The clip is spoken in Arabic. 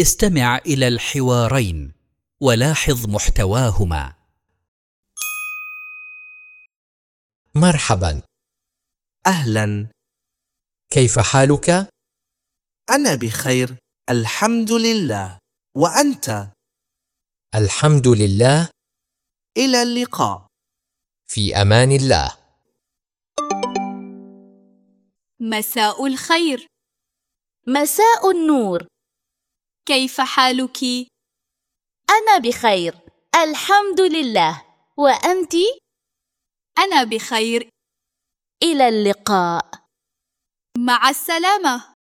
استمع إلى الحوارين ولاحظ محتواهما. مرحبا. أهلا. كيف حالك؟ أنا بخير الحمد لله. وأنت؟ الحمد لله. إلى اللقاء. في أمان الله. مساء الخير. مساء النور. كيف حالك؟ أنا بخير الحمد لله. وأنت؟ أنا بخير. إلى اللقاء. مع السلامة.